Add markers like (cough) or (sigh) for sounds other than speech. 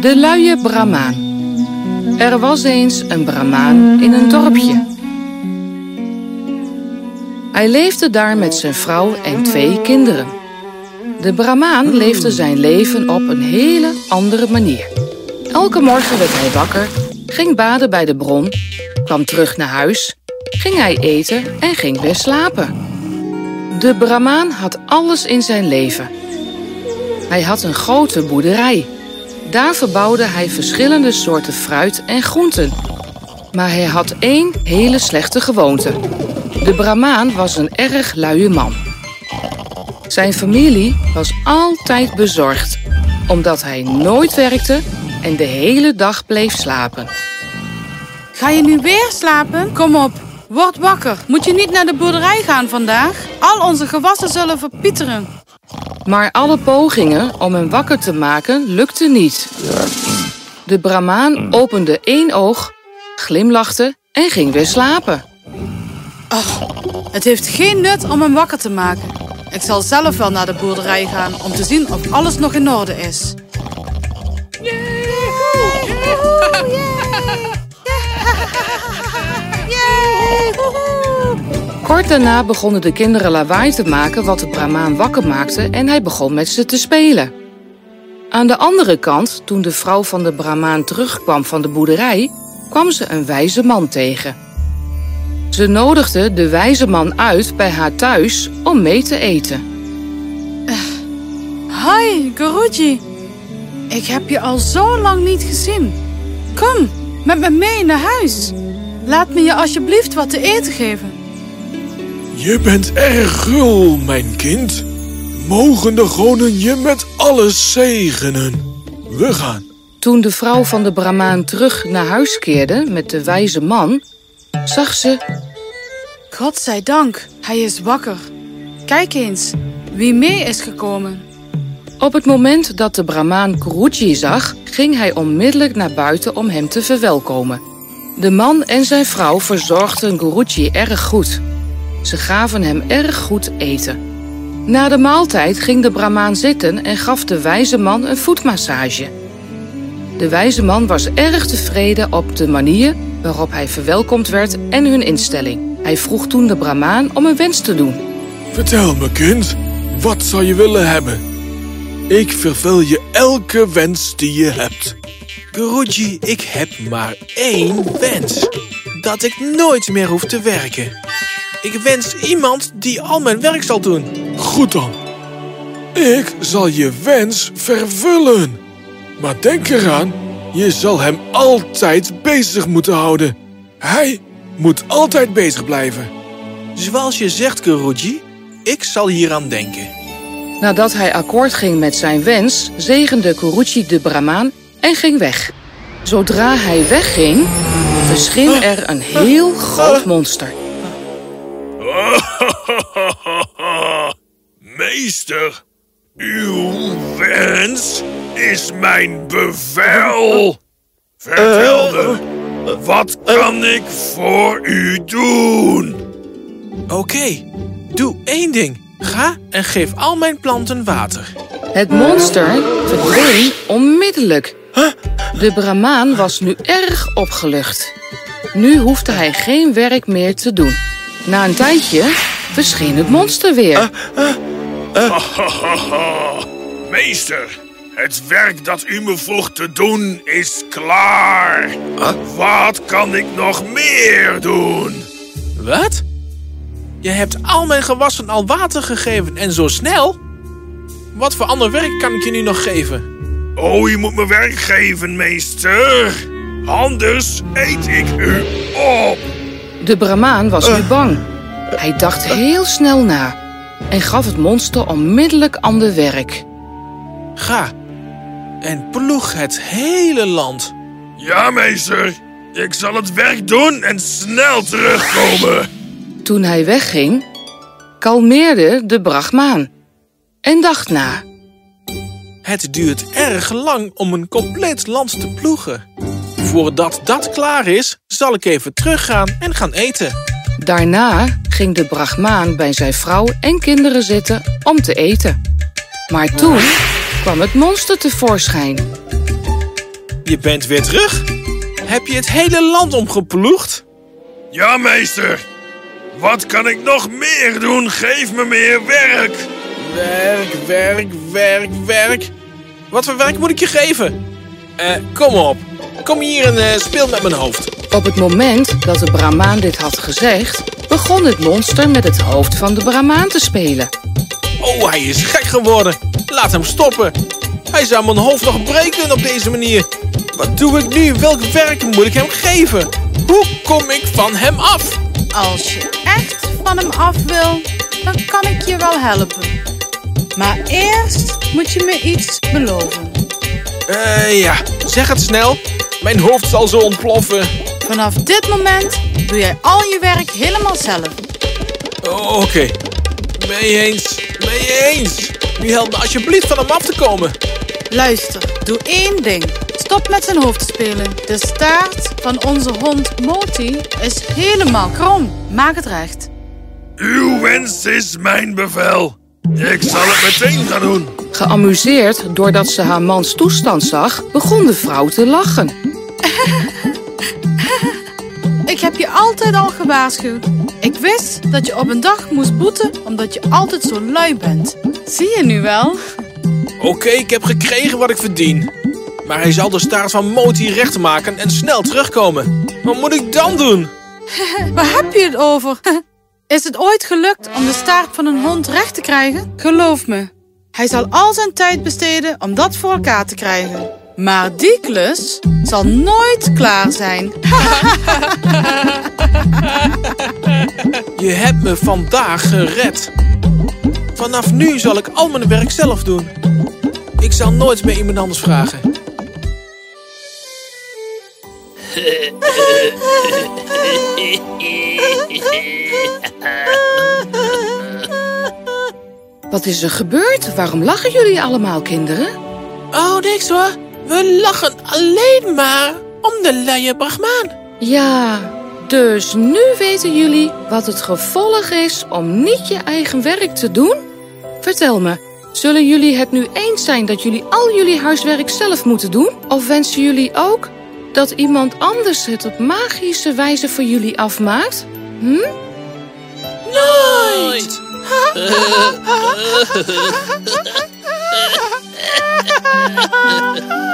De luie Brahmaan. Er was eens een Brahmaan in een dorpje. Hij leefde daar met zijn vrouw en twee kinderen. De Brahmaan leefde zijn leven op een hele andere manier. Elke morgen werd hij wakker, ging baden bij de bron, kwam terug naar huis, ging hij eten en ging weer slapen. De Brahmaan had alles in zijn leven. Hij had een grote boerderij. Daar verbouwde hij verschillende soorten fruit en groenten. Maar hij had één hele slechte gewoonte. De Brahmaan was een erg luie man. Zijn familie was altijd bezorgd, omdat hij nooit werkte en de hele dag bleef slapen. Ga je nu weer slapen? Kom op, word wakker. Moet je niet naar de boerderij gaan vandaag? Al onze gewassen zullen verpieteren. Maar alle pogingen om hem wakker te maken lukten niet. De Brahmaan opende één oog, glimlachte en ging weer slapen. Het heeft geen nut om hem wakker te maken. Ik zal zelf wel naar de boerderij gaan om te zien of alles nog in orde is. (laughs) Kort daarna begonnen de kinderen lawaai te maken wat de Brahmaan wakker maakte en hij begon met ze te spelen. Aan de andere kant, toen de vrouw van de Brahmaan terugkwam van de boerderij, kwam ze een wijze man tegen. Ze nodigde de wijze man uit bij haar thuis om mee te eten. Hi, Guruji. Ik heb je al zo lang niet gezien. Kom, met me mee naar huis. Laat me je alsjeblieft wat te eten geven. Je bent erg gul, mijn kind. Mogen de goden je met alles zegenen. We gaan. Toen de vrouw van de Brahmaan terug naar huis keerde met de wijze man, zag ze God zij dank, hij is wakker. Kijk eens, wie mee is gekomen. Op het moment dat de Brahmaan Guruji zag, ging hij onmiddellijk naar buiten om hem te verwelkomen. De man en zijn vrouw verzorgden Guruji erg goed. Ze gaven hem erg goed eten. Na de maaltijd ging de Brahmaan zitten en gaf de wijze man een voetmassage. De wijze man was erg tevreden op de manier waarop hij verwelkomd werd en hun instelling. Hij vroeg toen de Brahmaan om een wens te doen. Vertel me, kind. Wat zou je willen hebben? Ik vervul je elke wens die je hebt. Guruji, ik heb maar één wens. Dat ik nooit meer hoef te werken. Ik wens iemand die al mijn werk zal doen. Goed dan. Ik zal je wens vervullen. Maar denk eraan, je zal hem altijd bezig moeten houden. Hij moet altijd bezig blijven. Zoals je zegt, Guruji, ik zal hieraan denken. Nadat hij akkoord ging met zijn wens, zegende Guruji de Brahmaan en ging weg. Zodra hij wegging, verscheen er een heel groot monster. (laughs) Meester, uw wens is mijn bevel. Vertel me, wat kan ik voor u doen? Oké, doe één ding. Ga en geef al mijn planten water. Het monster verdween onmiddellijk. De Brahmaan was nu erg opgelucht. Nu hoefde hij geen werk meer te doen. Na een tijdje verscheen het monster weer. (laughs) Meester, het werk dat u me vroeg te doen is klaar. Wat kan ik nog meer doen? Wat? Je hebt al mijn gewassen al water gegeven en zo snel? Wat voor ander werk kan ik je nu nog geven? Oh, je moet me werk geven, meester. Anders eet ik u op. De Brahmaan was nu bang. Hij dacht heel snel na en gaf het monster onmiddellijk ander werk. Ga en ploeg het hele land. Ja, meester. Ik zal het werk doen en snel terugkomen. Toen hij wegging, kalmeerde de Brahmaan en dacht na. Het duurt erg lang om een compleet land te ploegen. Voordat dat klaar is, zal ik even teruggaan en gaan eten. Daarna ging de Brahmaan bij zijn vrouw en kinderen zitten om te eten. Maar toen kwam het monster tevoorschijn. Je bent weer terug? Heb je het hele land omgeploegd? Ja, meester. Wat kan ik nog meer doen? Geef me meer werk. Werk, werk, werk, werk. Wat voor werk moet ik je geven? Eh, kom op. Kom hier en eh, speel met mijn hoofd. Op het moment dat de Brahmaan dit had gezegd, begon het monster met het hoofd van de Brahmaan te spelen. Oh, hij is gek geworden. Laat hem stoppen. Hij zou mijn hoofd nog breken op deze manier. Wat doe ik nu? Welk werk moet ik hem geven? Hoe kom ik van hem af? Als je echt van hem af wil, dan kan ik je wel helpen. Maar eerst moet je me iets beloven. Eh, ja. Zeg het snel. Mijn hoofd zal zo ontploffen. Vanaf dit moment doe jij al je werk helemaal zelf. Oh, Oké. Mee eens. Mee eens. Nu help me alsjeblieft van hem af te komen. Luister, doe één ding. Stop met zijn hoofd te spelen. De staart van onze hond Moti is helemaal krom. Maak het recht. Uw wens is mijn bevel. Ik zal het meteen gaan doen. Geamuseerd doordat ze haar mans toestand zag, begon de vrouw te lachen. (laughs) Ik heb je altijd al gewaarschuwd. Ik wist dat je op een dag moest boeten omdat je altijd zo lui bent. Zie je nu wel? Oké, ik heb gekregen wat ik verdien. Maar hij zal de staart van Moti recht maken en snel terugkomen. Wat moet ik dan doen? (laughs) Waar heb je het over? (laughs) Is het ooit gelukt om de staart van een hond recht te krijgen? Geloof me, hij zal al zijn tijd besteden om dat voor elkaar te krijgen. Maar die klus zal nooit klaar zijn. (laughs) Je hebt me vandaag gered. Vanaf nu zal ik al mijn werk zelf doen. Ik zal nooit meer iemand anders vragen. Wat is er gebeurd? Waarom lachen jullie allemaal, kinderen? Oh, niks hoor. We lachen alleen maar om de luie Brahmaan. Ja, dus nu weten jullie wat het gevolg is om niet je eigen werk te doen? Vertel me, zullen jullie het nu eens zijn dat jullie al jullie huiswerk zelf moeten doen? Of wensen jullie ook dat iemand anders het op magische wijze voor jullie afmaakt? Hm? Nooit! (laughs) (laughs)